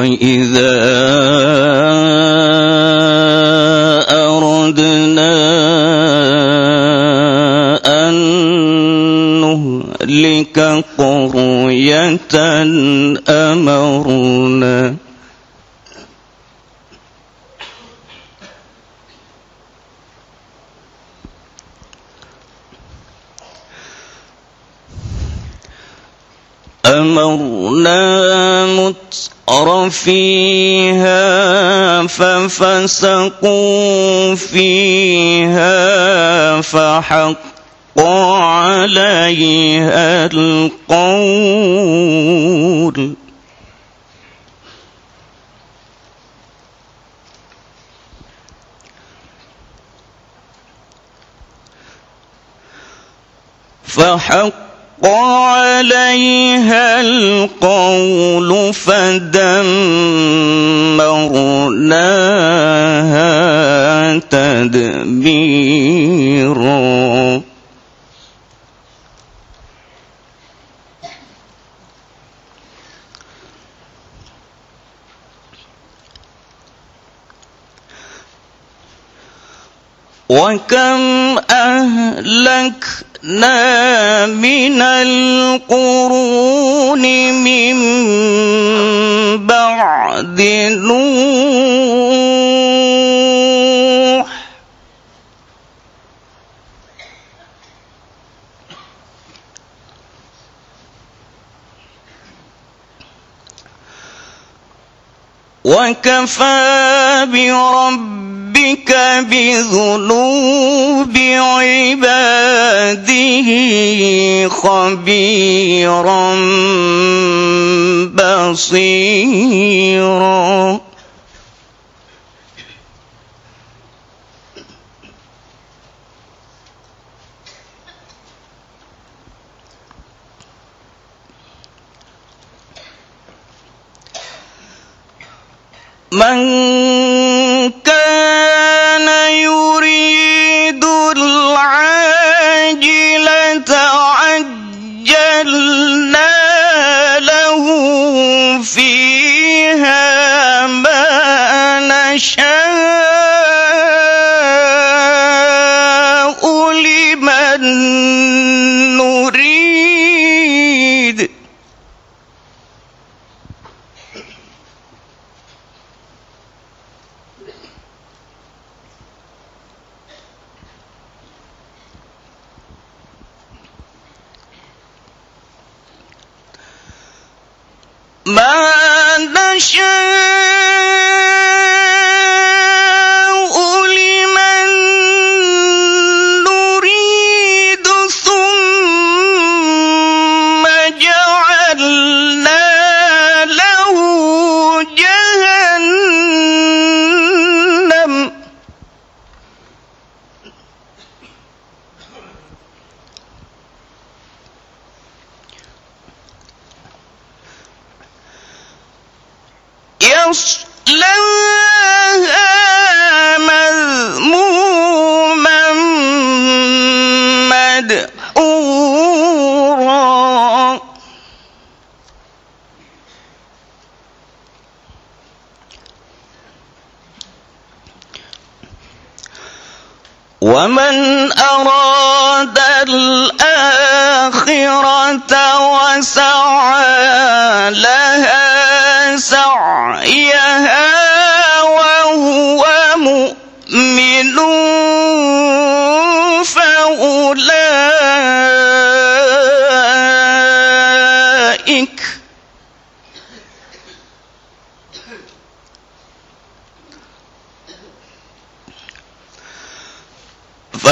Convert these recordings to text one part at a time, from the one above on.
وإذا أردنا أن نهلك قرية أمرنا أمرنا فيها ففسقوا فيها فحق عليها القول فحق عليها القول فدمرناها تدبيرا. وكم أهلكنا من القرون من بعد نوح. وكفى بربك بذنوب عباده خبيرا بصيرا. من كان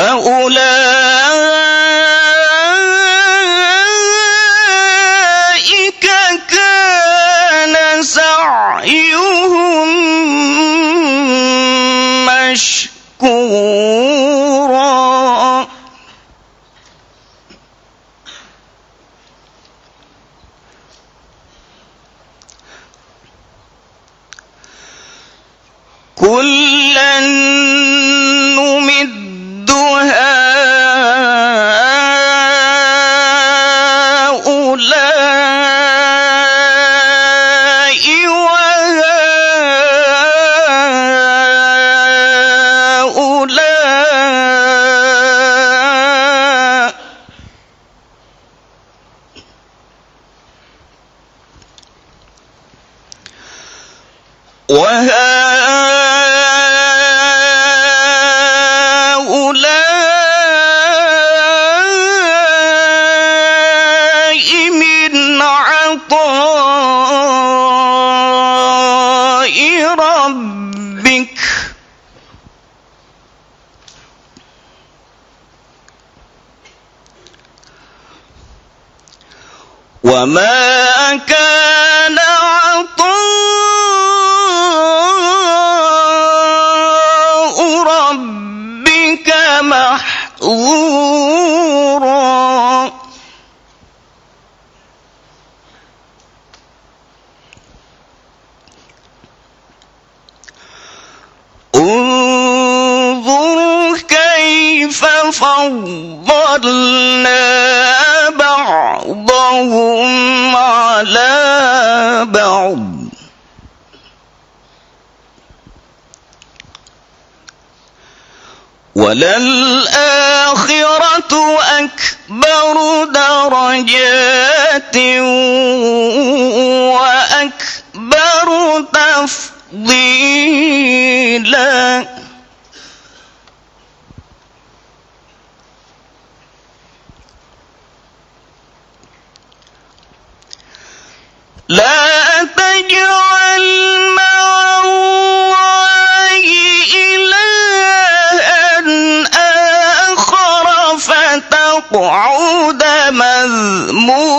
فأولئك كيف فضلنا بعضهم على بعض. وللآخرة أكبر درجات وأكبر تفضيلا. لا تجعل مع الله إلها آخر فتقعد مذموما.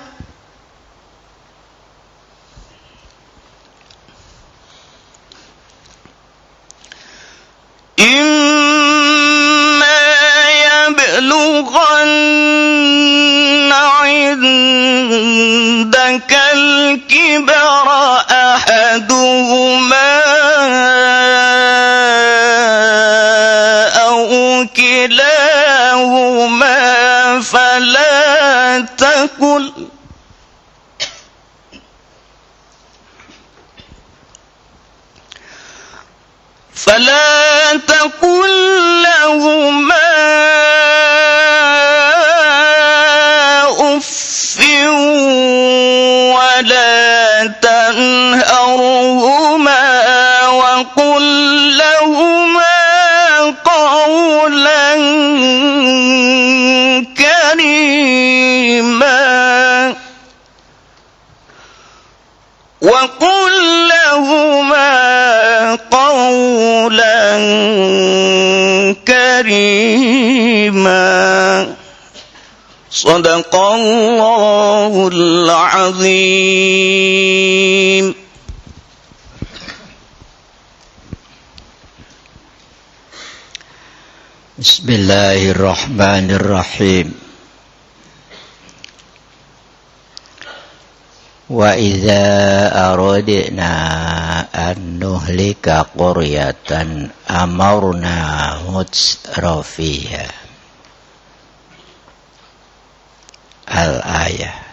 إما يبلغن عندك الكبر أحدهما أو كلاهما فلا تقل فلا تقل لهما أف ولا تنهرهما وقل لهما قولا كريما وقل لهما قولا كريما. صدق الله العظيم. بسم الله الرحمن الرحيم. وإذا أردنا أن نهلك قرية أمرنا متسر فيها الآية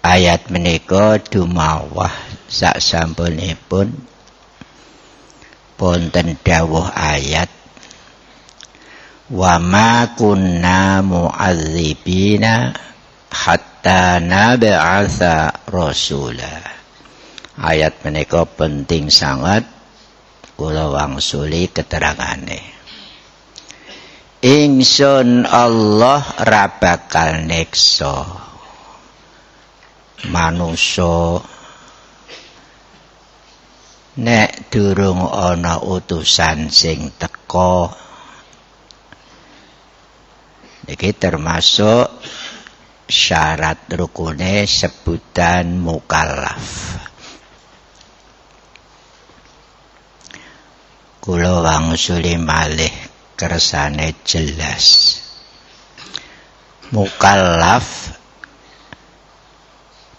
ayat menika dumawah sak sampunipun ponten dawuh ayat wa ma kunna mu'adzibina hatta nab'atha rasula. Ayat menika penting sangat. Kula wangsuli keterangane. Ingsun Allah ra bakal neksa manusa nek durung ana utusan sing teka iki termasuk syarat rukune sebutan mukallaf kula wangsuli malih kersane jelas. Mukallaf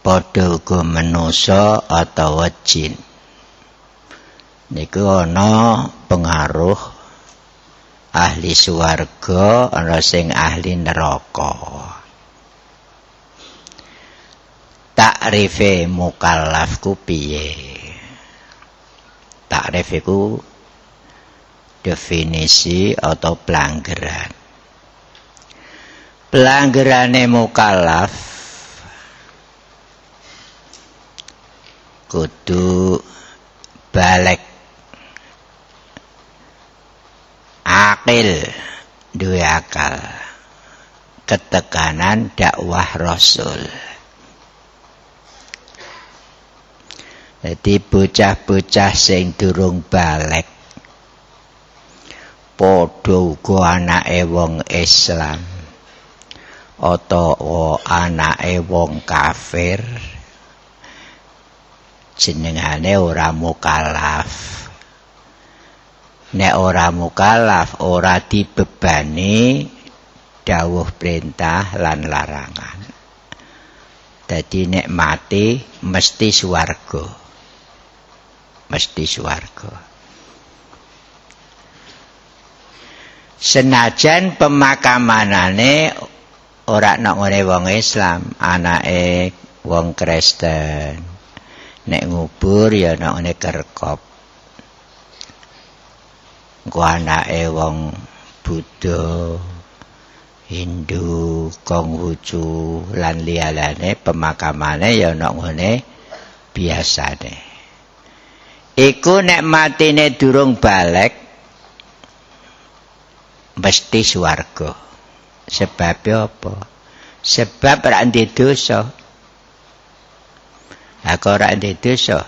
padha uga manusa atau jin. Niku ana pengaruh ahli swarga ana sing ahli neraka takrife mukallaf ku piye? Takrif iku definisi atau pelanggaran pelanggarane mukallaf kudu balik akil duwe akal ketekanan dakwah rasul Jadi bocah-bocah sing durung balik padha uga anake wong Islam utawa anake wong kafir jenengane ora mukallaf nek ora mukallaf ora dibebani dawuh perintah lan larangan. Dadi nek mati mesti swarga mesti swarga. Senajan pemakamanane ora nek ngene wong Islam, anake wong Kristen. Nek ngubur ya nek ngene kerkop. Engko anake wong Buddha, Hindu, Konghucu lan liyane pemakamane ya nek ngene biasane. Iku nek matine durung balik mesti swarga. Sebab apa? Sebab ra ndek dosa. Aku ora ndek dosa?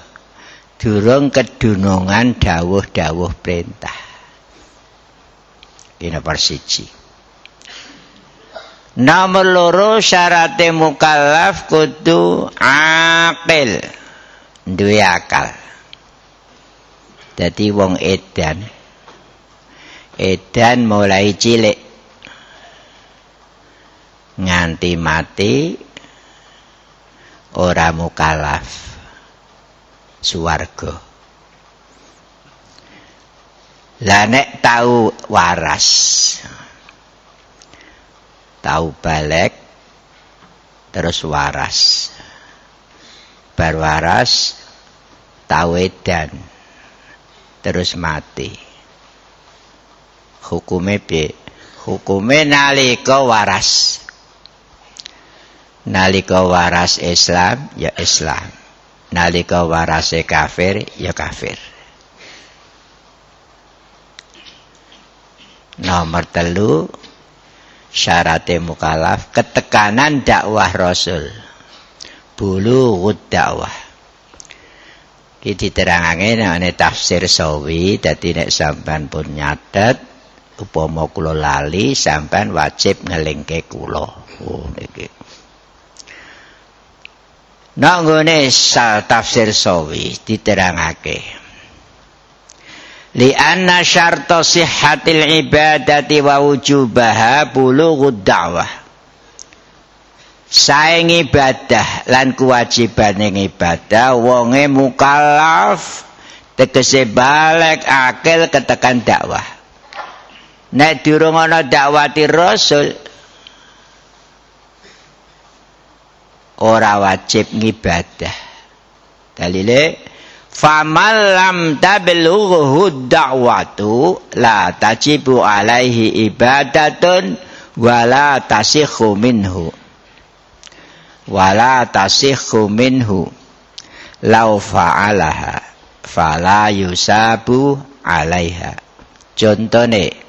Durung kedunungan dawuh-dawuh perintah. Ini persiji Nomor loro syarat mukallaf kudu akil. Duwe akal Dadi wong edan. Edan mulai cilik nganti mati ora mukalaf suwarga. Lah nek tau waras. Tau balik terus waras. Bar waras tau edan. Terus mati. Hukume piye? Hukume nalika waras. Nalika waras Islam ya Islam. Nalika waras kafir ya kafir. Nomor telu syarat mukalaf ketekanan dakwah Rasul. Bulu dakwah. Iki diterangake nek tafsir sawi dadi nek sampean pun nyatet upama kula lali sampean wajib ngelingke kula oh niki Nak ngene tafsir sawi diterangake. Li anna syarta sihhatil ibadati wa wujubaha bulughud da'wah. Saeng ibadah lan kewajiban ibadah wonge mukallaf tegese balik akil ketekan dakwah. Nek durung ana dakwati rasul ora wajib ngibadah. Dalile famal lam tablughu da'watu la tajibu alaihi ibadatun wala tasikhu minhu. Wala tasikhu minhu lau fa'alaha fala yusabu alaiha. Contone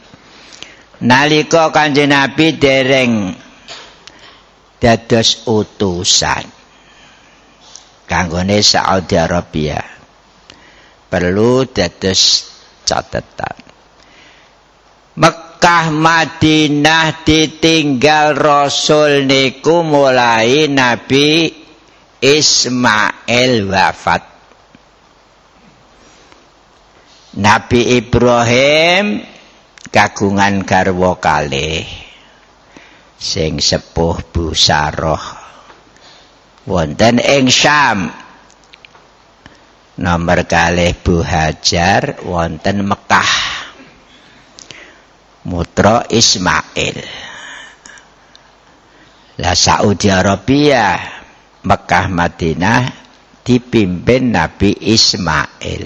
nalika Kanjeng Nabi dereng dados utusan kanggone Saudi Arabia perlu dados catatan Mekah Madinah ditinggal Rasul niku mulai Nabi Ismail wafat. Nabi Ibrahim kagungan garwa kalih sing sepuh busaroh. Wonten ing Syam. Nomor kalih Bu Hajar wonten Mekah Mutra Ismail lah Saudi Arabia Mekah Madinah dipimpin Nabi Ismail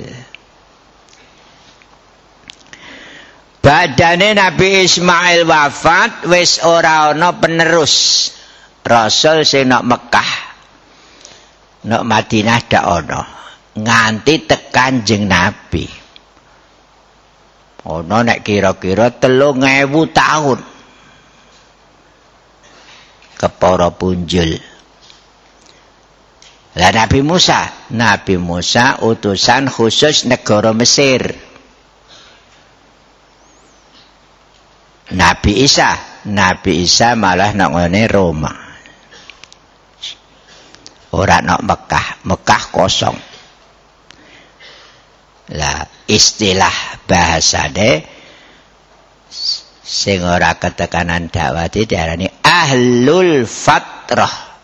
Badane Nabi Ismail wafat wis ora ana penerus rasul sing nok Mekah. Nok Madinah dak ana. Nganti tekan jeng Nabi. Ana nek kira-kira 3000 tahun. Kepara punjul. Lah Nabi Musa, Nabi Musa utusan khusus negara Mesir. Nabi Isa, Nabi Isa malah nak ngene Roma. Ora nak Mekah, Mekah kosong. Lah istilah bahasane sing ora ketekanan dakwah diarani ahlul fatrah.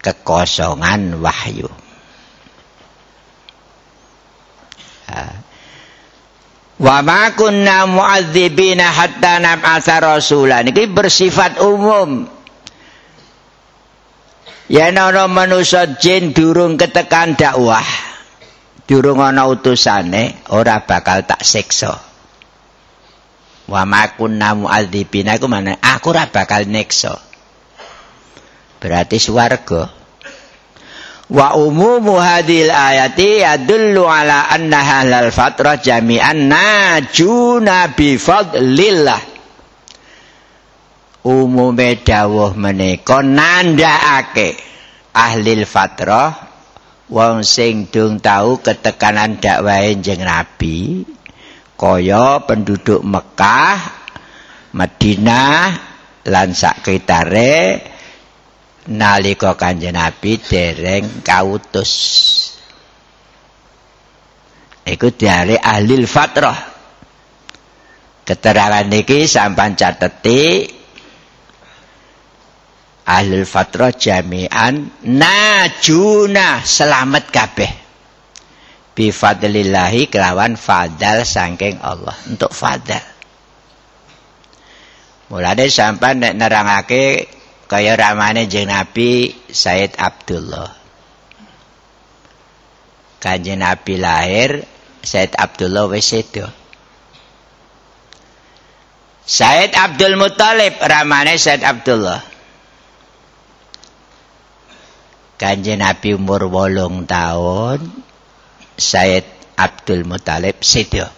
Kekosongan wahyu. Wa ma kunna mu'adzibina hatta nab'atsa rasulan. Iki bersifat umum. Ya ana manusa jin durung ketekan dakwah. Durung ana utusane ora bakal tak siksa. Wa ma kunna mu'adzibina iku mana aku ora bakal niksa. Berarti swarga. wa umumu hadil ayati yadullu ala anna halal fatrah jami'an najuna bi fadlillah umume dawuh menika nandhakake ahli fatrah wong sing dung tau ketekanan dakwahe jeneng nabi kaya penduduk Mekah Madinah lan sakitare nalika kanjeng Nabi dereng kautus. Iku diare ahli fatrah. Keterangan niki sampan cateti ahli fatrah jami'an najuna selamat kabeh. Bi fadlillahi kelawan fadal saking Allah untuk fadal. Mulane sampan nek nerangake kaya ramane jeng Nabi Said Abdullah. Kanjeng Nabi lahir Said Abdullah wis. Said Abdul Muthalib ramane Said Abdullah. Kanjeng Nabi umur 8 tahun Said Abdul Muthalib sedo.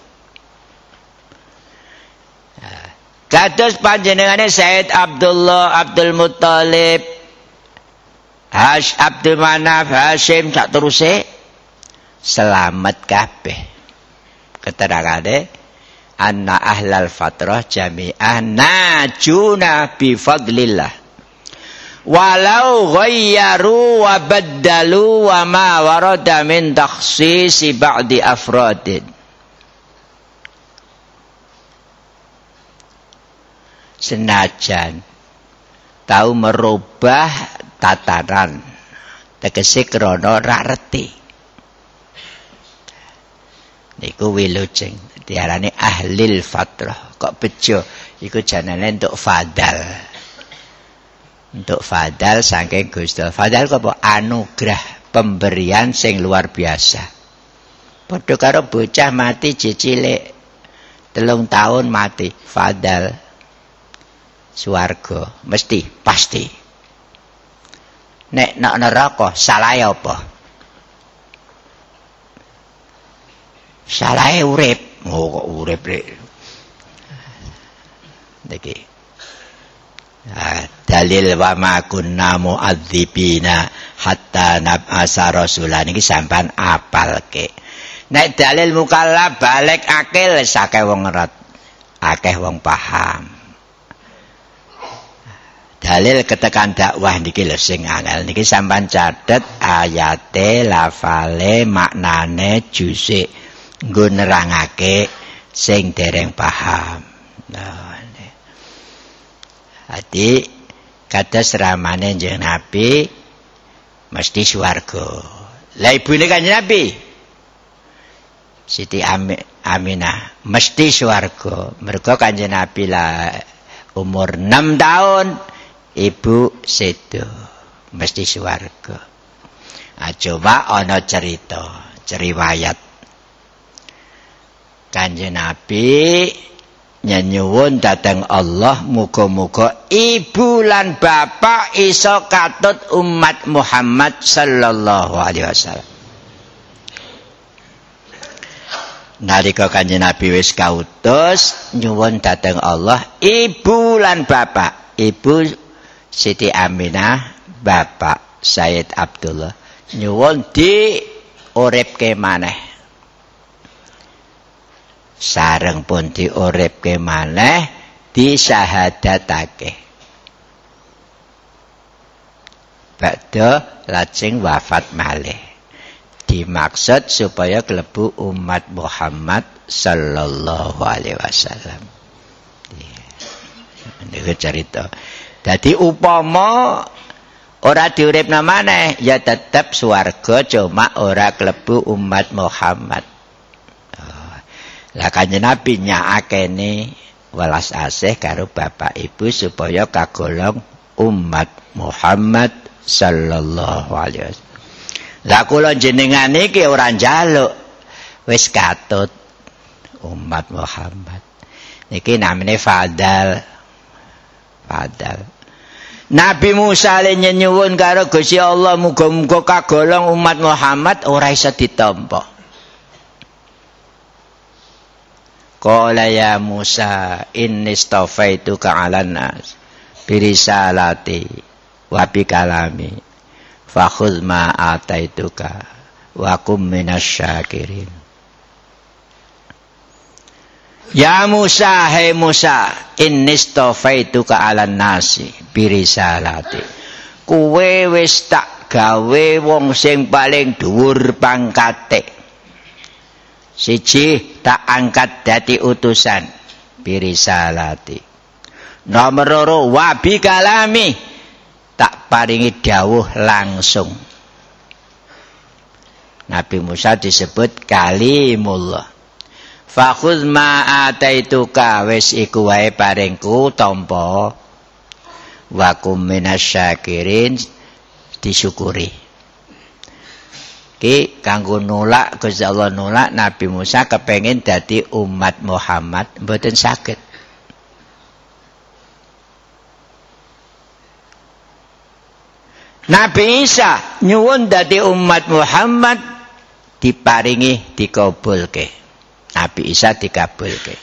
Kados panjenengane Said Abdullah Abdul Muthalib Hash Abdul Manaf Hashim sak teruse selamat kabeh. Keterangane anna ahlal fatrah jami'ah najuna bi fadlillah walau ghayyaru wa baddalu wa ma warada min takhsisi ba'di afradin. Senajan tahu merubah tataran tegese krana ra reti. Niku wilujeng diarani ahlil fatrah. Kok bejo? Iku janane untuk fadal untuk fadal saking Gusti fadal apa? Anugerah pemberian sing luar biasa. Padha karo bocah mati cicilik telung tahun mati. Fadal. Swarga. Mesti pasti. Nek nak neraka salah apa? Salah urip. Oh kok urip rek dalil wa ma kunna mu'adzibina hatta nab'asa rasulan. Iki sampean apalke? Nek dalil mukallaf balik akil sakeh wong ngerat akeh wong paham. Dalil ketekan dakwah niki lho sing angel. Niki sampean catet ayate lafale maknane jusik nggo nerangake sing dereng paham. Nah ati kados ramane jeneng nabi mesti swarga. La ibune kanjeng nabi? Siti Aminah mesti swarga. Mergo kanjeng nabi lah umur 6 tahun ibu sedo mesti swarga. Ah coba ana cerita ceriwayat kanjeng nabi nyanyuwun dateng Allah muga-muga ibu lan bapak iso katut umat Muhammad sallallahu alaihi wasallam. Nalika kanjeng nabi wis kautus nyuwun dateng Allah ibu lan bapak. Ibu Siti Aminah Bapak Said Abdullah. Nyuwun di uripke maneh sareng pun di uripke maneh disahadatake Bada lajeng wafat malih dimaksud supaya kelebu umat Muhammad sallallahu alaihi wasallam. Ini cerita. Dadi upama ora diuripna maneh ya tetep swarga cuma ora klebu umat Muhammad. Lah kanjeng Nabi nyakene welas asih karo bapak ibu supaya kagolong umat Muhammad sallallahu alaihi wasallam. Lah kula jenengan iki ora njaluk wis katut umat Muhammad. Niki namine fadal. Fadal. Nabi Musa le nyuwun karo Gusti Allah muga-muga kagolong umat Muhammad ora iso ditampa. Qala ya Musa inni stafaituka 'alan nas bi risalati wa bi kalami fakhudh ma ataituka wa kum minasyakirin. Ya Musa, hai Musa, inni stofaituka ala nasi birisalati. Kuwe wis tak gawe wong sing paling dhuwur pangkate. Siji tak angkat dadi utusan birisalati. Nomor loro wabi kalami tak paringi dawuh langsung. Nabi Musa disebut kalimullah. Fakhudh ma ataituka wis iku wae paringku tampa wa kum minasyakirin disyukuri. Ki kanggo nolak Gusti Allah nolak Nabi Musa kepengin dadi umat Muhammad mboten saged. Nabi Isa nyuwun dadi umat Muhammad diparingi dikabulke. Nabi Isa dikabulke.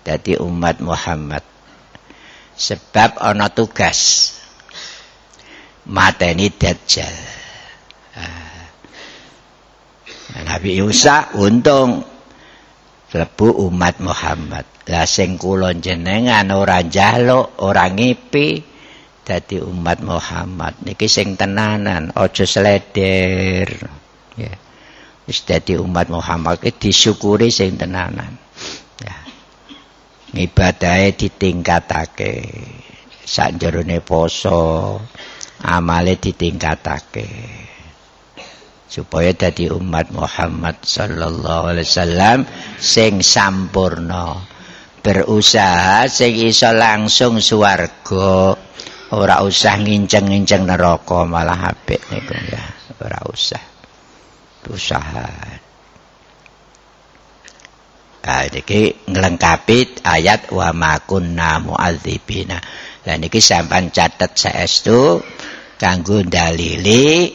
Dadi umat Muhammad. Sebab ana tugas mateni Dajjal. Ah. Nabi Isa untung lebu umat Muhammad. Lah sing kula jenengan ora njaluk, ora ngipi dadi umat Muhammad. Niki sing tenanan, aja sleder. Ya. Wis dadi umat Muhammad iki disyukuri sing tenanan. Ya. Ibadahe ditingkatake. Sanjerone poso, amale ditingkatake. Supaya dadi umat Muhammad sallallahu alaihi wasallam sing sampurna berusaha sing iso langsung swarga. Ora usah nginceng-nginceng neraka malah apik niku ya. Ora usah. Usaha. Ah iki nglengkapi ayat wa ma kunna mu'adzibina. Lah niki sampean catet saestu kanggo dalili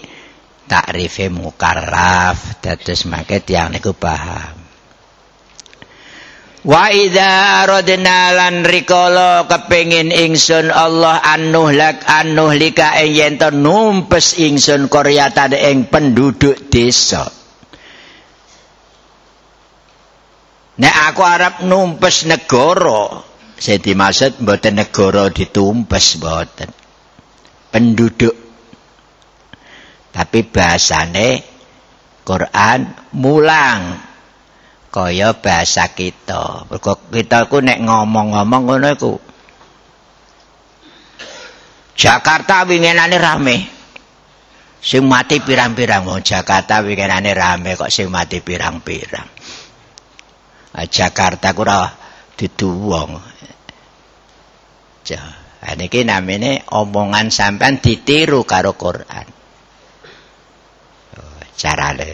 takrife mukarraf dados mangke tiyang niku paham Wa idza aradna lan rikala kepengin ingsun Allah anuh lak anuh lika yen numpes ingsun koryatan ing penduduk desa. Nek aku arep numpes negara, sing dimaksud mboten negara ditumpes mboten. Penduduk tapi bahasane Quran mulang kaya bahasa kita. Mergo kita ku nek ngomong-ngomong ngono iku. Jakarta winginane rame. Sing mati pirang-pirang wong Jakarta winginane rame kok sing mati pirang-pirang. Jakarta ku ora dudu wong. Ja, niki namine omongan sampean ditiru karo Quran. Carane.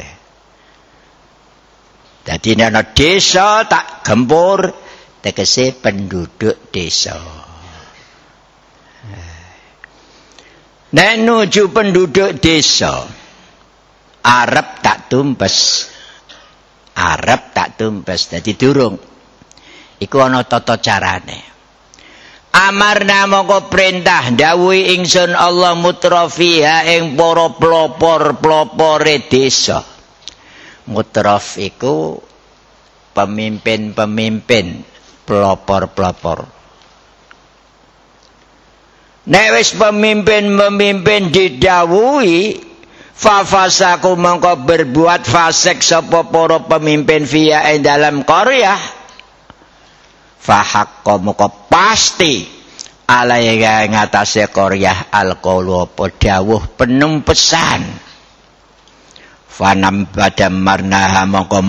Dadi nek desa tak gempur tegese penduduk desa. Nek nuju penduduk desa Arab tak tumpes. Arab tak tumpes dadi durung. Iku ana tata carane. Amarna moko perintah dawuhi ingsun Allah mutrafiha ing para pelopor-pelopore desa. Mutraf iku pemimpin-pemimpin pelopor-pelopor. Nek wis pemimpin-pemimpin didhawuhi fafasaku mongko berbuat fasik sapa pemimpin via dalam qaryah fahaqqa muka pasti alaiha ngatasé qaryah alqaulu apa dawuh penumpesan fanam badam marnaha mongko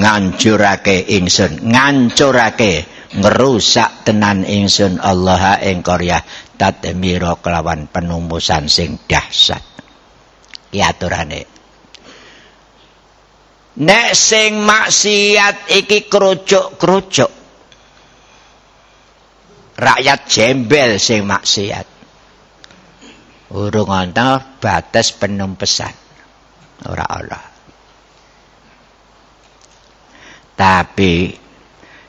ngancurake ingsun ngancurake ngerusak tenan ingsun Allah ing qaryah tatmira kelawan penumpusan sing dahsyat. Iki aturane. Nek sing maksiat iki kerucuk-kerucuk rakyat jembel sing maksiat. Urung ana batas penumpesan. Ora Allah. Tapi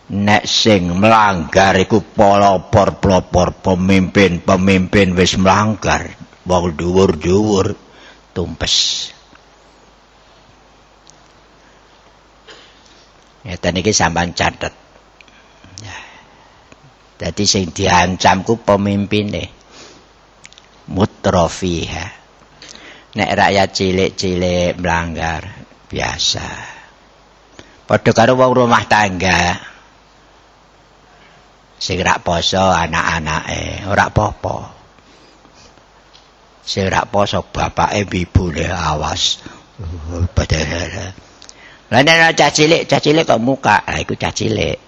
nek sing melanggar iku pelopor-pelopor pemimpin-pemimpin wis melanggar, wong dhuwur-dhuwur tumpes. Ya tadi sampean catet. Dadi sing diancam ku pemimpine. Mutrafiha. Nek rakyat cilik-cilik melanggar biasa. Padha karo wong rumah tangga. Sing rak poso anak-anake, ora apa-apa. Sing rak poso bapake ibune awas. Lah nek cilik, cilik kok muka, ha iku cilik.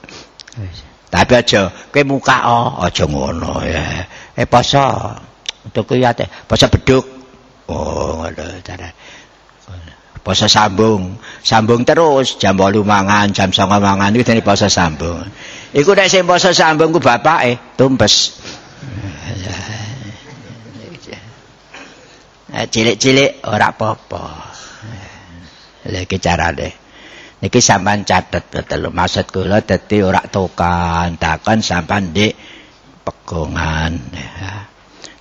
Tapi aja kowe muka oh, aja ngono ya. Eh poso. Untuk ya teh, poso beduk. Oh, ngono cara. Poso sambung, sambung terus jam 8 mangan, jam 9 mangan iku dene poso sambung. Iku nek sing poso sambung ku tumpes. Eh, cilik-cilik ora apa-apa. Lha iki carane. Niki sampean catet betul. Maksud kula dadi ora tokan, takon sampean di pegongan ya.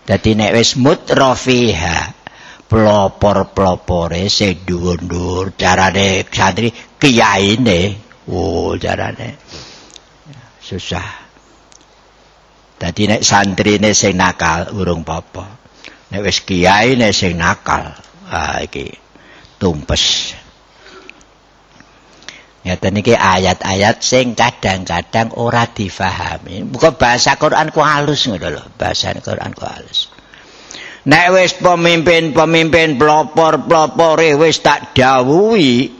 Dadi nek wis mutrafiha pelopor-pelopore dhuwur-dhuwur carane santri kiyaine Oh, jarane susah. Dadi nek santrine sing nakal urung apa Nek wis kiyaine sing nakal, ah iki tumpes. Ngeten iki ayat-ayat sing kadang-kadang ora difahami. Buka bahasa Quran ku halus ngono lho, bahasa Quran ku halus. Nek wis pemimpin-pemimpin pelopor-pelopore wis tak dawuhi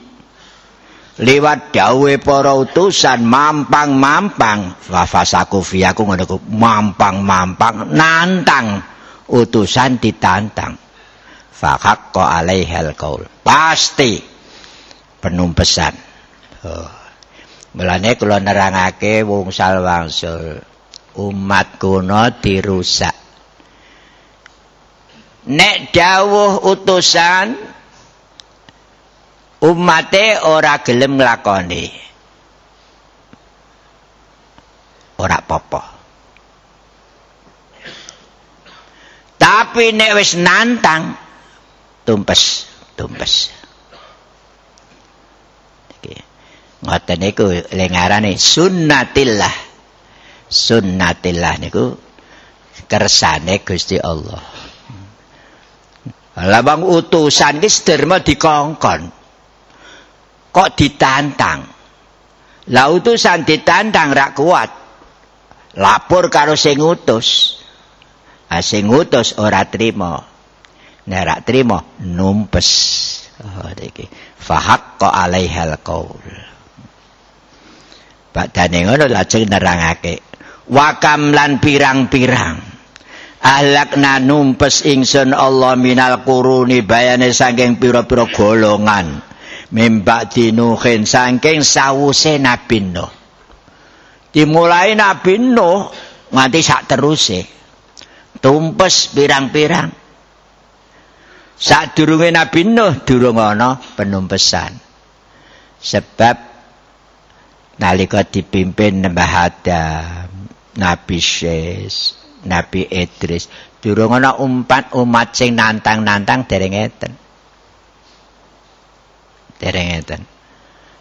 liwat dawe para utusan mampang-mampang fafasaku fiyaku ngono mampang-mampang nantang utusan ditantang fahaqqa alaihal qaul pasti penumpesan. Mulane kula nerangake wong salwangsul. Umat kuno dirusak. Nek dawuh utusan umate ora gelem nglakoni. Ora apa tapi nek wis nantang tumpes tumpes iki ngoten niku lengarane sunnatillah sunnatillah niku kersane Gusti Allah Lawang utusan ki sederma dikongkon. Kok ditantang? Lah utusan ditantang rak kuat. Lapor karo sing utus. Ah sing utus ora trima. Nek rak trima numpes. Oh iki. Fahaqqa alaihal qaul. Badane ngono lajeng nerangake. Wakam lan pirang-pirang. ahlakna numpes ingsun Allah minal kuruni bayane saking pira-pira golongan. Mimbak dinuhin saking sawuse Nabi Nuh. Dimulai Nabi Nuh nganti sak teruse. Tumpes pirang-pirang. Sak durunge Nabi Nuh durung ana penumpesan. Sebab nalika dipimpin Mbah Adam Nabi Syes Nabi Idris durung ana umpat umat sing nantang-nantang dereng ngeten dereng ngeten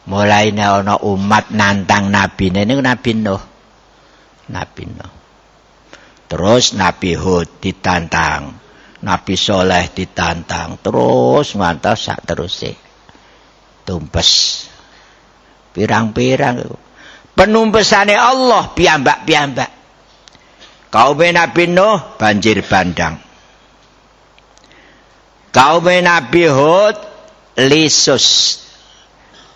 mulai ana umat nantang nabi niku nabi Nuh. Nabi Nuh. Terus nabi Hud ditantang nabi Soleh ditantang terus ngantos sak teruse. Tumpes pirang-pirang penumpesane Allah piambak-piambak Kaum Nabi Nuh banjir bandang. Kaum Nabi Hud lisus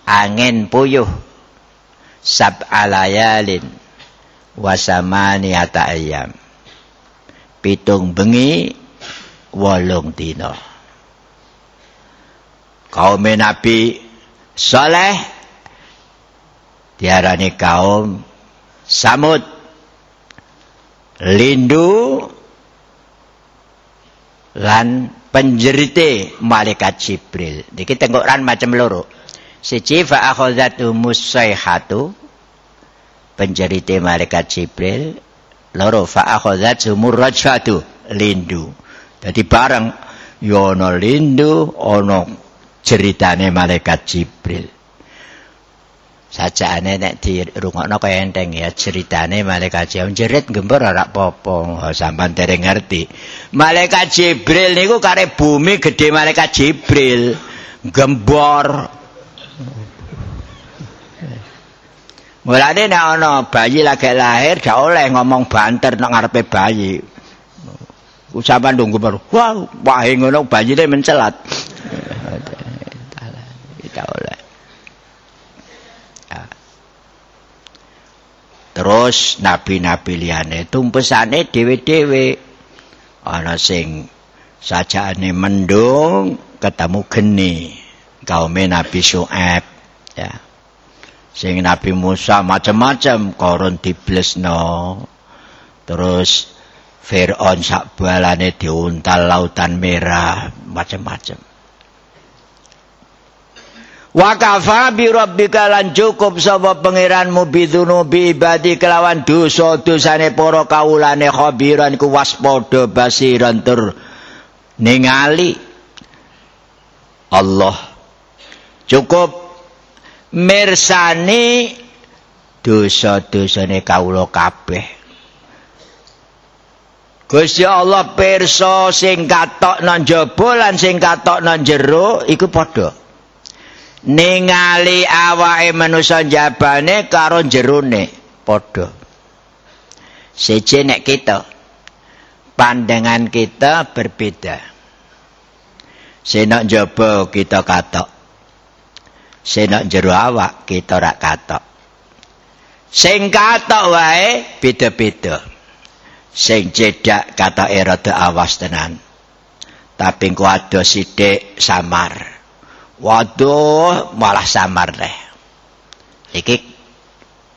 angin puyuh sab alayalin wasamani ayam. Pitung bengi wolong dino. Kaum Nabi Saleh diarani kaum Samud lindu lan penjerite malaikat Jibril. Niki tengkoran macam loro. Siji fa akhadzatu musaihatu penjerite malaikat Jibril, loro fa akhadzatu murrajatu lindu. Dadi bareng yo ana lindu, ana ceritane malaikat Jibril. Sajane nek dirungokno kaya enteng ya ceritane malaikat Jibril jerit gembur ora apa-apa sampean dereng ngerti malaikat Jibril niku kare bumi gede malaikat Jibril gembor Mulane nek ana bayi lagi lahir gak oleh ngomong banter nang ngarepe bayi. Ucapan dong gembor. Wah, wae ngono bayine mencelat. Tidak oleh. Terus nabi-nabi liyane tumpesane dhewe-dhewe. Ana sing sajane mendung ketemu geni. Kaum nabi Syuaib ya. Sing nabi Musa macam-macam koron diblesno. Terus Fir'aun sak balane diuntal lautan merah macam-macam Wa kafa bi rabbika lan cukup sapa pangeranmu bidunubi ibadi kelawan dosa-dosane para kawulane khabiran ku waspada basiran tur ningali Allah. Cukup mirsani dosa-dosane kawula kabeh. Gusti Allah pirsa sing katok nang jaba lan sing katok nang jero iku padha ningali awake manusa jabane karo jerone. Padha. Siji nek kita pandangan kita berbeda. Senak jaba kita katok. Senak jero awak kita rak katok. Sing katok wae beda-beda. Sing cedak kata rada awas tenan. Tapi ku ado sithik samar waduh malah samar deh. Iki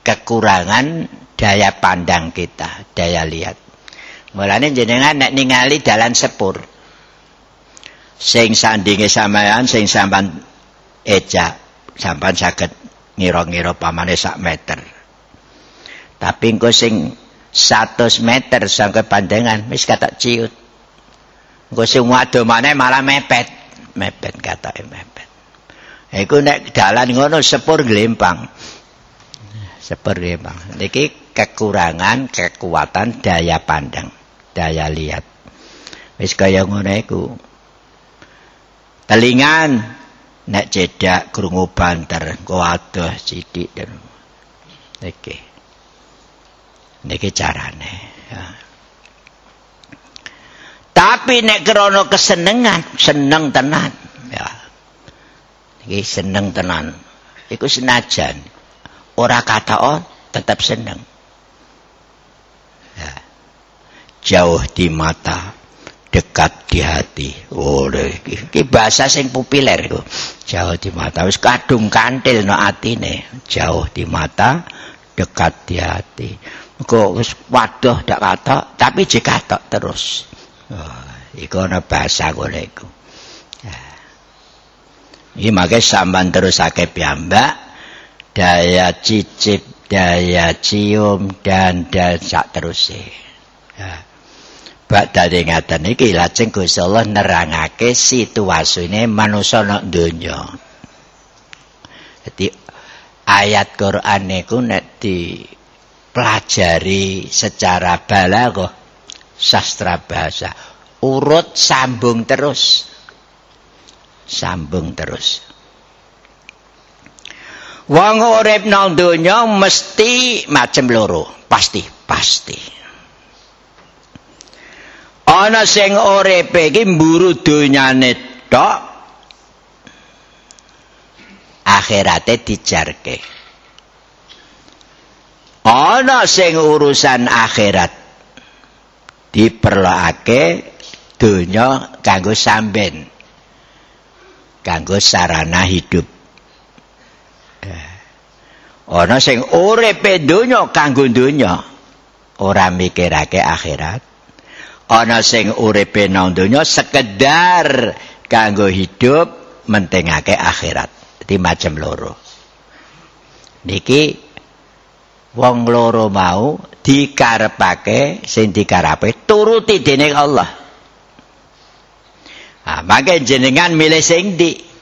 kekurangan daya pandang kita daya lihat. Mulane jenengan nek ningali dalan sepur sing sandinge sampean sing sampean ejak sampean saged ngira-ngira pamane sak meter. Tapi engko sing 100 meter sampai pandangan wis kata ciut. Engko sing wado maneh malah mepet. Mepet kata mepet iku nek dalan ngono sepur glempang sepur glempang niki kekurangan kekuatan daya pandang daya lihat. Wis kaya ngono iku. Telingan nek cedak krungu banter kok adoh sithik niki. Niki carane. Ya. tapi nek krana kesenengan seneng tenan iki seneng tenan. Iku senajan. Ora kata oh tetap seneng. Ya. jauh di mata dekat di hati. Oh iki bahasa sing populer iku. Jauh di mata. Wis kadung kantil no atine. Jauh di mata dekat di hati. Kok waduh dak katok tapi jek katok terus. Oh, iku ana bahasa ngono iku iki mangke sampean terusake piyambak daya cicip daya cium dan dan sak teruse. Ya. Bak dadi ngaten iki lajeng Gusti Allah nerangake situasine manusa nek donya. Dadi ayat Quran niku nek di pelajari secara balaghah sastra bahasa urut sambung terus sambung terus. Wong urip nang donya mesti macem loro. Pasti pasti. Ana sing urip iki mburu donyane tok akhirate dijarke. Ana sing urusan akhirat diperlokake donya kanggo samben kanggo sarana hidup eh. ana sing uripe donya kanggo donya ora mikirake akhirat ana sing uripe nang donya sekedar kanggo hidup mentingake akhirat dadi macam loro niki wong loro mau dikarepake sing dikarepe turuti dening Allah. Ah, mangke jenengan milih sing di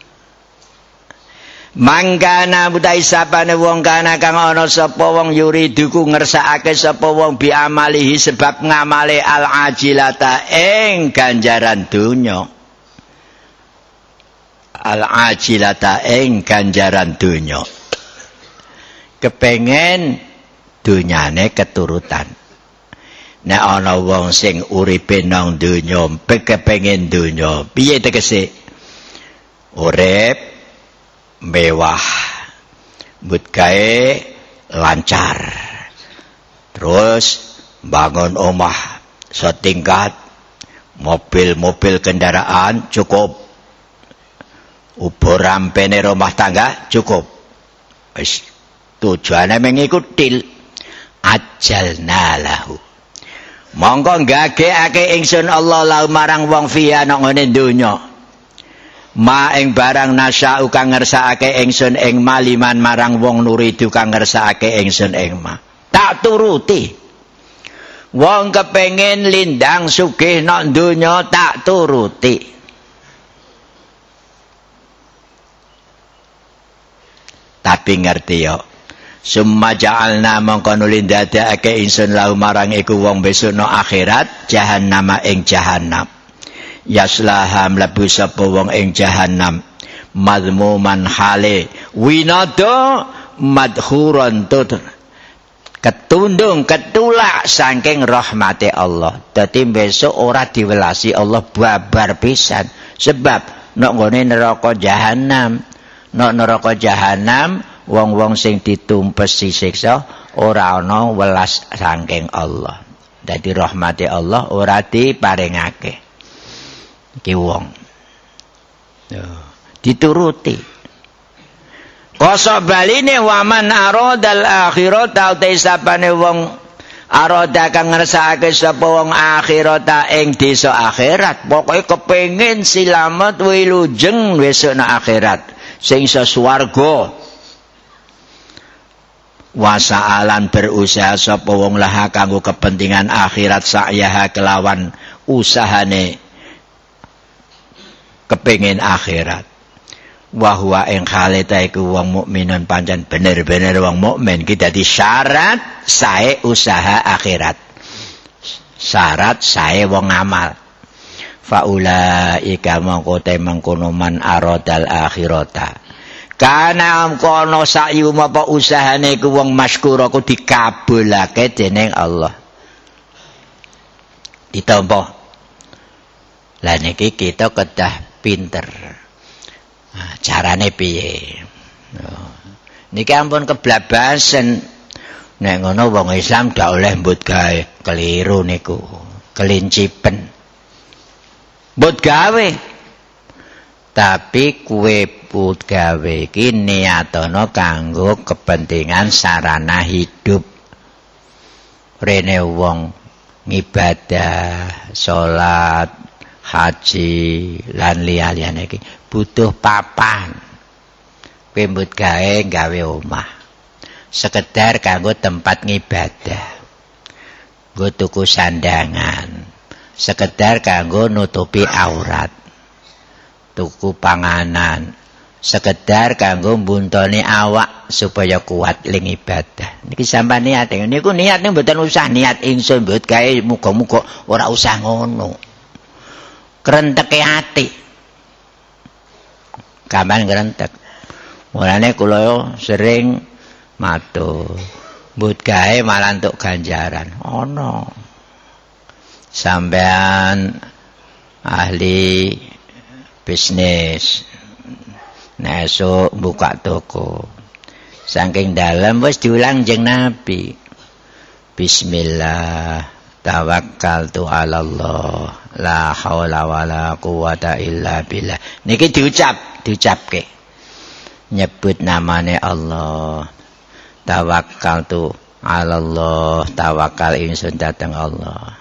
Mangkana budai sapane wong kana kang ana sapa wong yuri duku ngersakake sapa wong bi amalihi sebab ngamale al ajilata ing ganjaran donya. Al ajilata ing ganjaran donya. Kepengen dunyane keturutan nek ana wong sing uripe nang donya kepengin donya piye tegese? Urip mewah but lancar. Terus bangun omah setingkat mobil-mobil kendaraan cukup. Ubur rampene rumah tangga cukup. Wis tujuane mengikuti. Ajalna lahu mongko gagekake ingsun Allah lahu marang wong fiya nang ngene donya. Ma ing barang nasya'u kang ngersakake ingsun ing maliman marang wong nuridu kang ngersakake ingsun ing ma. Tak turuti. Wong kepengin lindang sugih nang donya tak turuti. Tapi ngerti yo Summa ja'alna mongko nuli ndadekake ingsun lahu marang iku wong besok no akhirat jahannam ing jahannam. Yaslaha mlebu sapa wong ing jahannam madmuman hale winada madhuran tut ketundung ketulak saking rahmati Allah. Dadi besok ora diwelasi Allah babar pisan sebab nek nggone neraka jahanam. Nek neraka jahanam wong-wong sing ditumpes siksa ora ana welas saking Allah. Dadi rahmati Allah ora diparingake. Iki wong. Dituruti. Kosok baline waman aradal akhirat ta sapane wong arada kang ngersakake sapa wong akhirat ing desa akhirat. Pokoke kepengin silamet wilujeng na akhirat. Sing iso swarga. Wasaalan berusaha sapa wong laha kanggo kepentingan akhirat sa'yaha kelawan usahane kepengin akhirat. Wahwa ing khalita iku wong mukminun pancen bener-bener wong mukmin kita di syarat sae usaha akhirat. Syarat sae wong amal. Faula ika te mengkono man aradal Kana kono sayu apa usahane ku wong masykur aku dikabulake dening Allah. Ditampa. Lah niki kita kedah pinter. Nah, carane piye? Oh. Niki ampun keblabasen. Nek ngono wong Islam dak oleh mbut gawe keliru niku. Kelincipen. Mbut gawe. Tapi kue put gawe iki niatono kanggo kepentingan sarana hidup. Rene wong ngibadah salat haji lan liya-liyane iki butuh papan. Pembut gawe gawe omah. Sekedar kanggo tempat ngibadah. Nggo tuku sandangan. Sekedar kanggo nutupi aurat tuku panganan sekedar kanggo mbuntoni awak supaya kuat ling ibadah. Niki sampean niat niku niat niku mboten usah niat ingsun mbut gawe muga-muga ora usah ngono. Krenteke ati. Kaman ngrentek. Mulane kula sering matur mbut gawe malah entuk ganjaran. Ono. Sampean ahli bisnis Nah, esok buka toko. Saking dalam wis diulang jeng Nabi. Bismillah. Tawakkaltu 'ala Allah. La haula wala quwata illa billah. Niki diucap, diucapke. Nyebut namane Allah. Tawakkaltu 'ala Allah. Tawakal ingsun dateng Allah.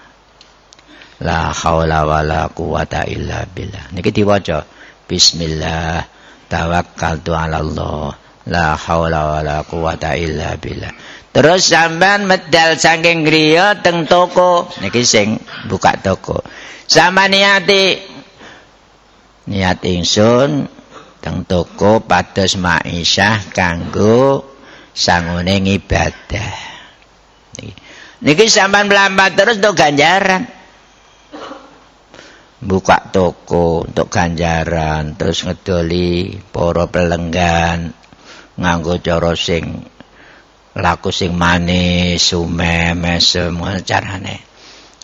La haula wala quwata illa billah. Niki diwaca. Bismillah. tawakkaltu 'ala Allah la haula wala quwata illa billah terus sampean medal saking griya teng toko niki sing buka toko sama niati niat ingsun teng toko pados ma'isyah kanggo sangune ngibadah niki, niki sampean melambat terus untuk ganjaran buka toko untuk ganjaran terus ngedoli para pelenggan nganggo cara sing laku sing manis sume mesem carane.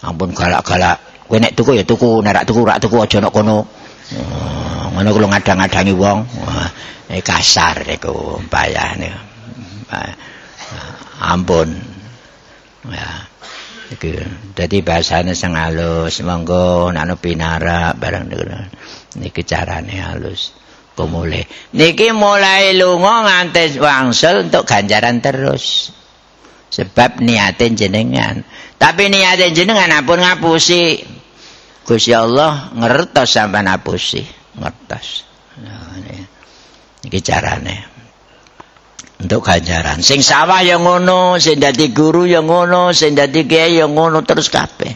Ampun galak-galak. Kowe nek tuku ya tuku nek tuku rak tuku aja nek kono. Oh, ngono kulo ngadang-adangi wong. Eh kasar iku bayane ampun. Ya Iki dadi bahasane sing halus, monggo nek ana pinara bareng niki carane halus. Pemulih. Niki mulai lunga nganti wangsul untuk ganjaran terus. Sebab niatin jenengan. Tapi niatin jenengan ampun ngapusi. Gusti Allah ngertos sampean ngapusi, ngertos. Nah, niki carane. Untuk ganjaran. Sing sawah yang ngono, sing dadi guru yang ngono, sing dadi kiai yang ngono terus kabeh.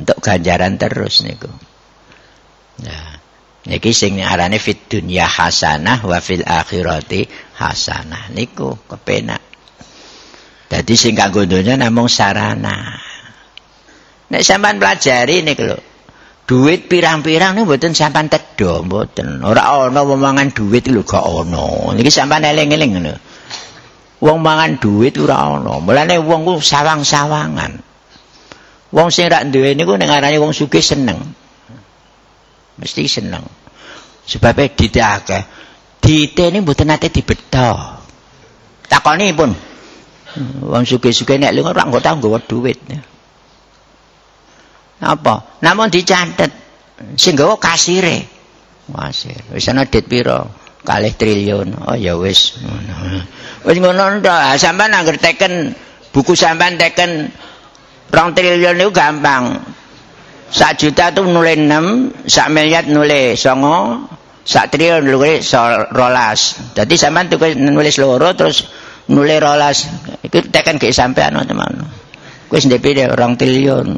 Untuk ganjaran terus niku. Ya. Niki sing arane fit dunya hasanah wa fil akhirati hasanah niku kepenak dadi sing kanggo donya namung sarana nek sampean pelajari niku lho duit pirang-pirang niku mboten sampean tedho mboten. Ora ana wong mangan duit lho gak ana. Niki sampean eling-eling ngono. Wong mangan duit ora ana. Mulane wong ku sawang-sawangan. Wong sing ra duwe niku nek ngarani wong sugih seneng. Mesti seneng. Sebabnya dite akeh. Dite ini mboten nate dibeto takoni pun. Sugih-sugih nek lunga ora nggak tau nggawa duit apa? Namun dicatet sing gawa kasire. Kasir. Wis ana dit pira? Kalih triliun. Oh ya wis. Wis ngono to. Sampean anggere teken buku sampean teken rong triliun itu gampang. Sak juta tuh nulis 6 sak miliar nulis songo sak triliun nulis rolas. Jadi sampean tuh nulis loro terus nulis rolas. Itu tekan ke sampean teman wis ndek orang triliun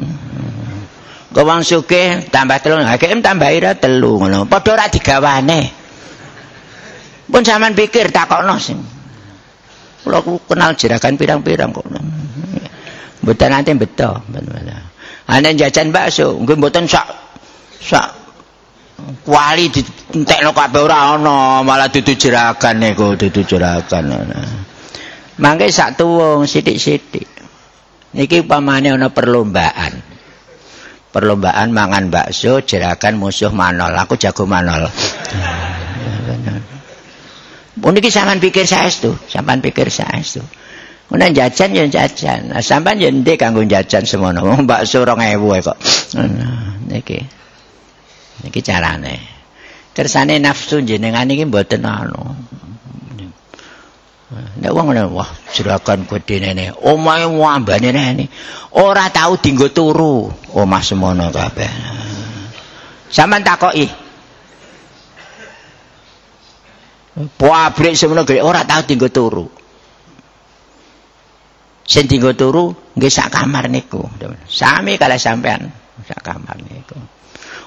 Gawang suke tambah telu, hakim tambah ira telu ngono. Padha ora digawane. Pun sampean pikir takokno sing. Kula kenal jerakan pirang-pirang kok. Mboten nanti beto, bener. Ane jajan bakso, nggih mboten sak sak kuali dientekno kabeh ora ana, malah dudu jerakan niku, dudu jerakan. Mangke sak tuwung sithik-sithik. Niki upamane ana perlombaan. Perlombaan mangan bakso jerakan musuh manol aku jago manol pun ini sampan pikir saya itu sampan pikir itu Kemudian jajan ya jajan. Nah, sampan ya ndek kanggo jajan semono. Wong bakso 2000 kok. Nah, niki. Niki carane. Kersane nafsu jenengan iki mboten anu. Nek wong ngene wah jerakan gedhe nene. Omahe wambane nene. Ora tau dinggo turu. Omah semono kabeh. Saman takoki. Pabrik semono gede ora tau dinggo turu. Sing dinggo turu nggih sak kamar niku. Sami kala sampean sak kamar niku.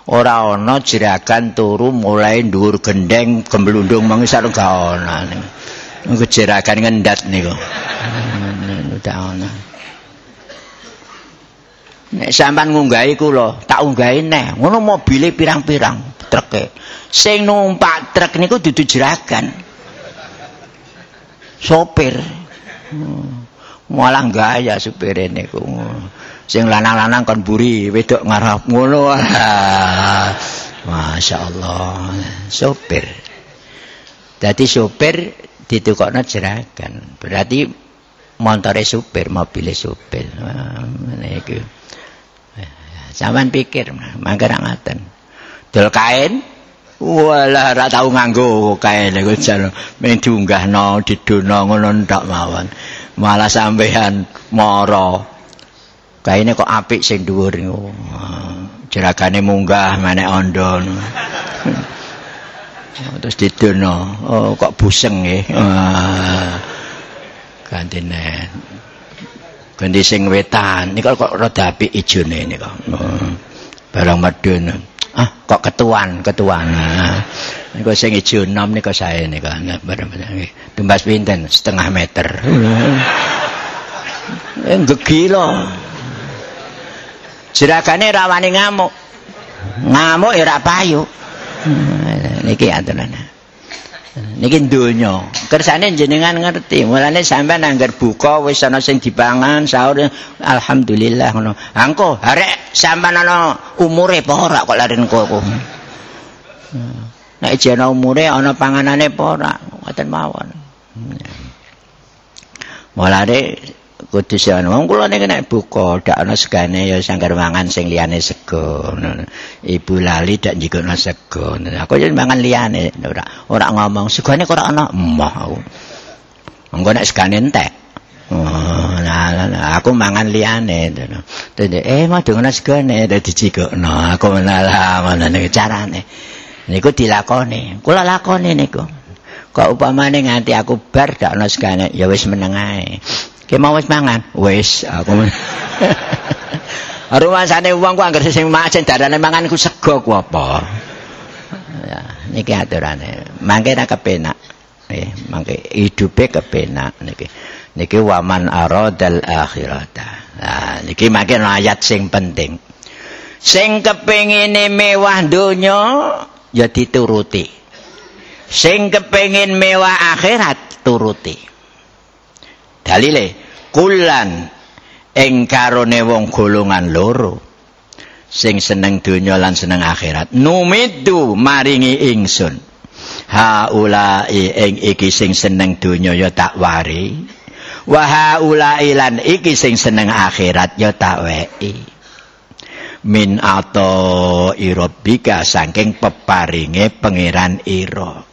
Ora ana jerakan turu mulai dhuwur gendeng gemblundung mangisar gak ana. Ngejerakan ngendat niku. Udah ana. Nek sampean ngunggahi kula, tak unggahi neh. Ngono mobile pirang-pirang truk Sing numpak truk niku dudu jerakan. Sopir. Malah gaya supir niku. Sing lanang-lanang kon buri, wedok ngarep ngono. Masya Allah. Sopir. Jadi sopir ditukokno jerakan. Berarti montore supir, mobil supir. Ngene iki. Sampeyan pikir, mangke ra ngaten. Dol kain Walah ora tau nganggo kain iku jan mung diunggahno didono ngono ndak mawon. Malah sampean mara. Kaine kok apik sing dhuwur. Jeragane munggah manek ondon. Terus didono oh kok buseng nggih ah gantine ganti sing wetan. Niku kok rada apik ijone niku oh, barang medun. Ah kok ketuan ketuan. Niku sing ijo enom niku sae niku barang tumbas pinten? Setengah meter. Eh gegilo jerakane rawani ngamuk. Ngamuk ya ora payu niki aturan niki donya. Kersane jenengan ngerti. Mulane sampean anggar buka wis ana sing dipangan sahur alhamdulillah ngono. Angko arek sampean ana umure ora kok laren kok nek jena umure ana panganane apa ora? Ngoten mawon. Mulane kudu sing wong kula nek nek buka dak ana segane ya sanggar mangan sing liyane sego ibu lali dak njikono sego aku yen mangan liyane ora ora ngomong segane kok ora ana emoh aku. Engko nek segane entek. Oh, aku mangan liyane dadi eh mau dengono segane? Dadi jikono aku menalah mana carane. Niku dilakoni. Kula lakoni niku. Kok upamane nganti aku bar dak ana segane ya wis meneng ae Ki mau wis mangan? Wis, aku. Rumasane wong ku anggere sing macen darane mangan ku sego ku apa? Ya, niki aturane. Mangke ra kepenak. Nggih, mangke hidupe kepenak niki. Niki waman aradal akhirata. Nah, niki mangke ayat sing penting. Sing kepengine mewah donya ya dituruti. Sing kepengin mewah akhirat turuti. Dalile kulan ing karone wong golongan loro sing seneng donya lan seneng akhirat. Numidu maringi ingsun. Haulai ing iki sing seneng donya ya tak wari. Wa haulai lan iki sing seneng akhirat ya tak weki. Min ato irobika saking peparinge pangeran ira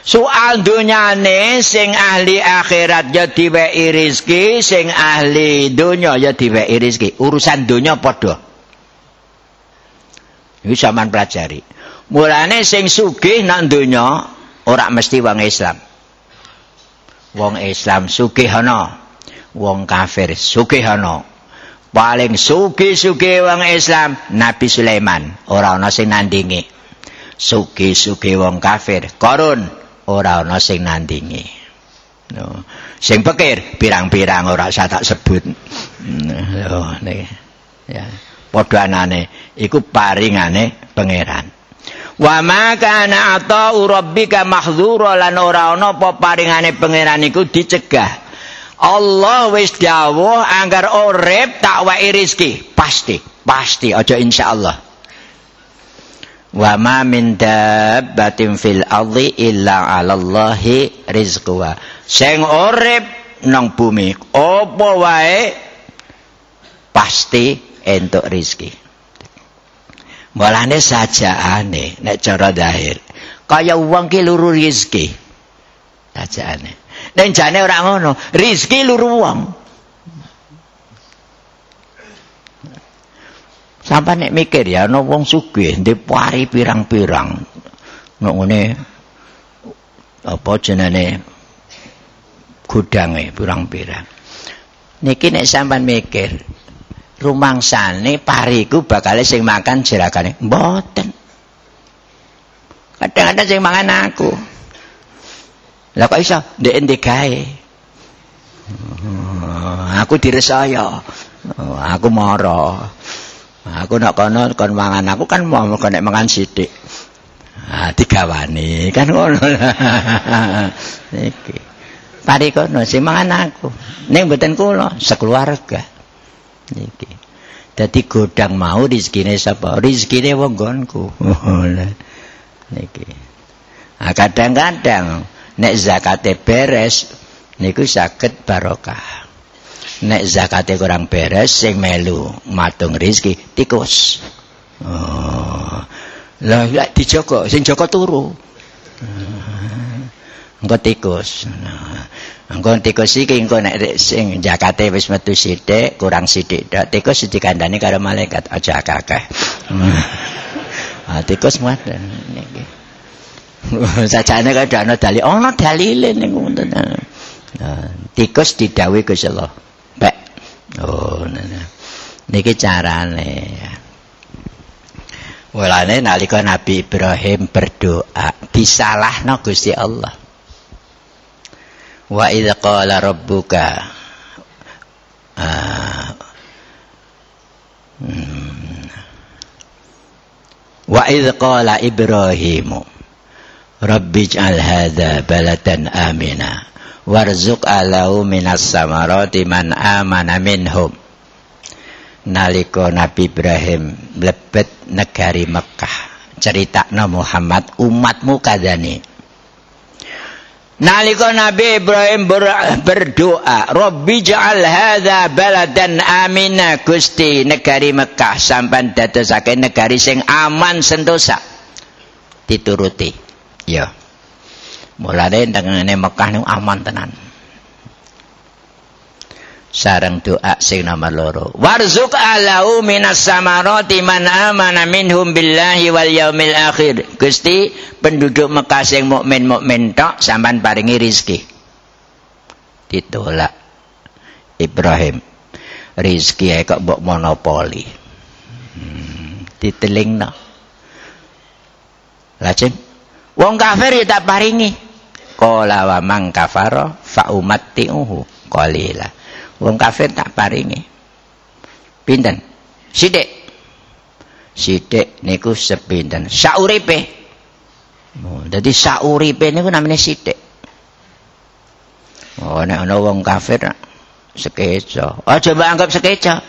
Soal dunyane sing ahli akhirat ya diweki rezeki, sing ahli dunya ya diweki rezeki. Urusan dunya padha. Iki sampean pelajari. Mulane sing sugih nang donya ora mesti wong Islam. Wong Islam sugih ana. Wong kafir sugih ana. Paling sugih-sugih wong Islam Nabi Sulaiman, ora ana sing nandingi. Sugih-sugih wong kafir, Korun ora ana sing nandingi. No. Sing pikir pirang-pirang ora usah tak sebut. Oh, niki. Ya. Padha anane iku paringane pangeran. Wa ma kana ata'u rabbika mahdzura lan ora ana apa paringane pangeran iku dicegah. Allah wis dawuh anggar urip tak wae rezeki, pasti, pasti aja insyaallah. Wa ma min dabbatin fil ardi illa 'ala Allahi rizquha. Sing urip nang bumi apa wae? Pasti entuk rezeki mulane sajaane nek cara zahir. Kaya wong ki luru rezeki sajaane. Nek jane ora ngono rezeki luru wong Sampai nek mikir ya ana wong sugih ndek pari pirang-pirang. Nek ngene apa jenenge gudange pirang-pirang. Niki nek sampean mikir rumangsane pariku bakal sing makan jeragane mboten. Kadang-kadang sing mangan aku. Lah kok iso ndek endi gawe? Aku diresaya. Aku Aku nak kono kon mangan aku kan mau kon nek mangan sithik. Ah digawani kan ngono. Niki. Pari kono sing mangan aku. Ning mboten kula sekeluarga. Niki. Dadi godang mau rezekine sapa? Rezekine wong nggonku. Niki. Ah kadang-kadang nek zakate beres niku saged barokah. Nek zakate kurang beres sing melu matung rezeki tikus. Oh. Lah dijogo sing jogo turu. Engko tikus. Engko tikus iki engko nek sing zakate wis metu sithik kurang sithik dak tikus dikandani karo malaikat. Aja akeh ah tikus ngoten niki. Sajane kok ana dalil. Ana dalile ning ngoten tikus didhawuhi Gusti Allah Oh, nah, niki carane. Walane nalika Nabi Ibrahim berdoa, disalahno Gusti Allah. Wa idza qala rabbuka uh, hmm. Wa idza qala Ibrahimu Rabbij'al hadza baladan amina warzuq alau minas samarati man amana minhum. Nalika Nabi Ibrahim mlebet negari Mekah. Ceritakna Muhammad umatmu kadane nalika Nabi Ibrahim ber berdoa Rabbi ja'al hadza baladan amina. Gusti negari Mekah sampan dadosake negari sing aman sentosa. Dituruti. Ya Mulane tengene Mekah niku aman tenan. Sareng doa sing nomor loro. Warzuq alau minas samarati man amana minhum billahi wal yaumil akhir. Gusti penduduk Mekah sing mukmin-mukmin tok sampean paringi rezeki. Ditolak Ibrahim. Rezeki kok mbok monopoli. Hmm, ditelingno. Lajeng Wong kafir ya tak paringi. Qala wa man kafara fa umatti'uhu qalila. Wong kafir tak paringi. Pinten? Sithik. Sithik niku sepinten? Sauripe. Oh, dadi sauripe niku namine sithik. Oh, nek ana wong kafir sekeca. Aja mbok anggap sekeca.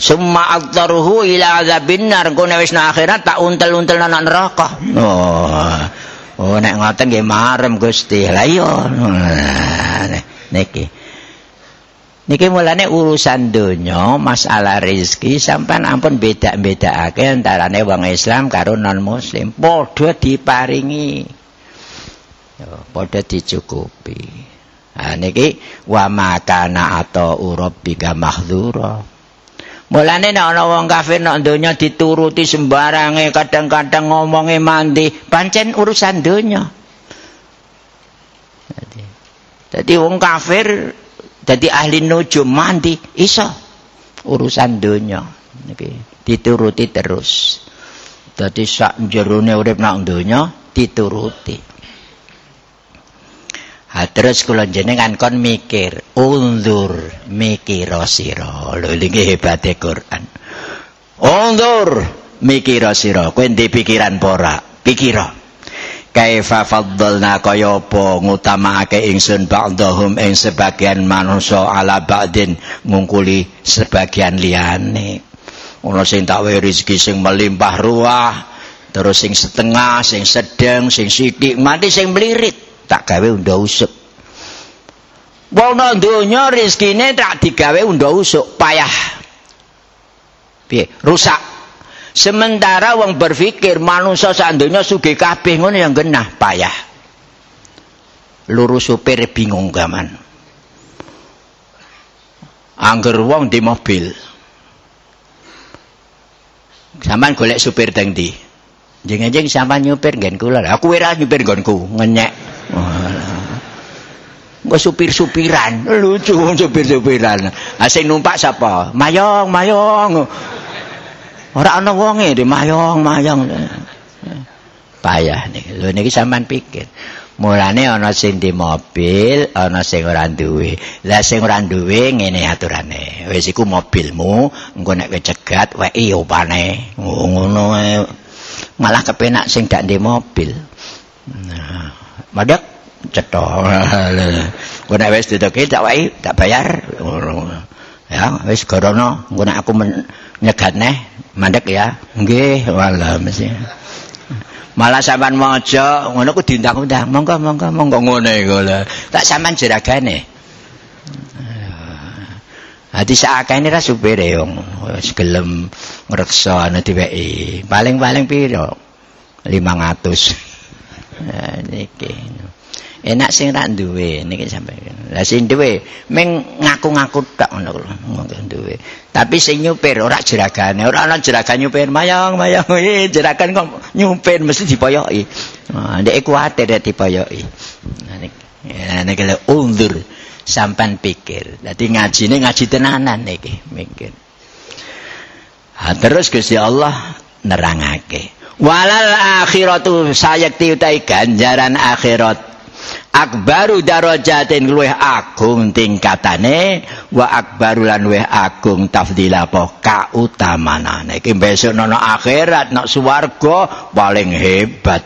Summa aktaruhu ila azabin nar kene wis akhirat tak untel-untel nang neraka. Oh. Oh nek ngoten nggih marem Gusti. Lah iya. Niki. Niki mulane urusan donya, masalah rezeki sampean ampun beda-bedakake antarane wong Islam karo non muslim. Padha diparingi. Yo, padha dicukupi. Ha niki wa makana atau urabbika mahdzura. Mulane nek ana wong kafir nek donya dituruti sembarange, kadang-kadang ngomonge mandi, pancen urusan donya. Dadi Dadi wong kafir dadi ahli nujum mandi iso urusan donya niki dituruti terus. Dadi sak jerone urip nang donya dituruti. Ha terus kula jenengan kon mikir, undur mikir sira. Lho iki hebate Quran. Undur mikir sira. Kowe ndek pikiran pora? Pikir. Kaifa faddalna kaya apa ngutamakake ingsun ba'dahum ing sebagian manusa ala ba'din ngungkuli sebagian liyane. Ana sing tak rezeki sing melimpah ruah, terus sing setengah, sing sedang, sing sithik, mati sing melirit. Tak gawe unda usuk. Wong nang donya rezekine tak digawe unda usuk, payah. Piye? Rusak. Sementara wong berpikir manusia sak donya sugih kabeh ngono yang genah, payah. Luru supir bingung gaman. Angger wong di mobil. Sampeyan golek supir teng ndi? Jeng-jeng sampean nyupir nggen kula. Aku ora nyupir nggonku, ngenyek. Engko supir-supiran, lucu supir-supiran. Ha sing numpak sapa? Mayong, mayong. Ora ana wonge di mayong, mayong. Payah niki. Lho niki sampean pikir. Mulane ana sing di mobil, ana sing ora duwe. Lah sing ora duwe ngene aturane. Wis iku mobilmu, engko nek kowe cegat weki opane. Ngono Malah kepenak sing dak di mobil. Nah, madek cetha. Engko nek wis ditoke tak wae tak bayar. Ya wis gorono. Engko nek aku nyegat neh mandek ya. Nggih wala mesti malah sampean maca ngono ku diundang-undang monggo monggo monggo ngene iku tak sampean jeragane. Hati seakai ini rasa supir ya, gelem ngereksa nanti paling-paling piro, lima ngatus. Niki. Enak sing ra duwe niki sampe. La sing duwe ming ngaku-ngaku tok ngono lho duwe. Tapi sing nyupir ora jeragane ora ana jeragan nyupir. Mayang mayang iki jeragan kok nyupir mesti dipoyoki. Nah ndek kuwatir nek dipoyoki. Nah niki lho undur sampan pikir. Dadi ngajine ngaji tenanan niki mikir. Ha terus Gusti Allah nerangake walal akhiratu sayekti utai ganjaran akhirat. Akbaru darajatin luweh agung tingkatane wa akbaru lan luweh agung tafdila apa? Kautamanane iki besok nono akhirat nok swarga paling hebat.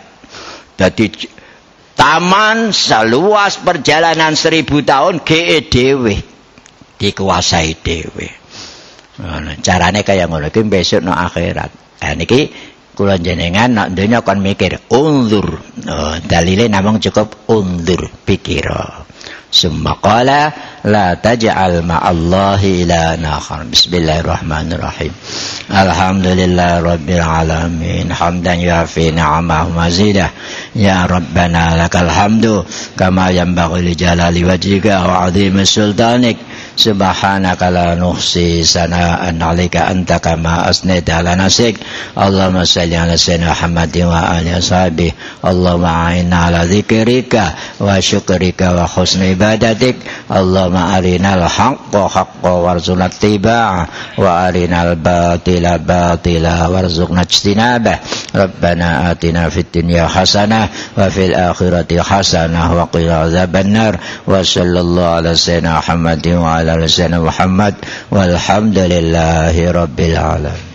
Dadi taman seluas perjalanan seribu tahun ge dhewe. Dikuasai dhewe. Carane kaya ngono. Iki besok no akhirat. Eh niki kula jenengan nak donya kon mikir unzur. Oh, dalile namung cukup unzur pikira. Summa qala la taj'al ma'allahi ilana akhar. Bismillahirrahmanirrahim. Alhamdulillah rabbil alamin. Hamdan yafi ni'amahu mazidah. Ya rabbana lakal hamdu kama yanbaghi li jalali wajhika wa 'azimi sultanik. Subhanaka la nuhsi sana'an 'alaika anta kama asnaita ala nafsik Allahumma salli ala sayyidina Muhammadin wa ali ashabi Allahumma a'inna ala dzikrika wa syukrika wa husni ibadatik. Allahumma arinal haqqa haqqa warzuqna ittiba'a wa arinal batila batila warzuqna ijtinabah Rabbana atina fid dunya hasanah wa fil akhirati hasanah wa qina adzabannar wa sallallahu ala sayyidina Muhammadin wa ala sayyidina Muhammad walhamdulillahi rabbil alamin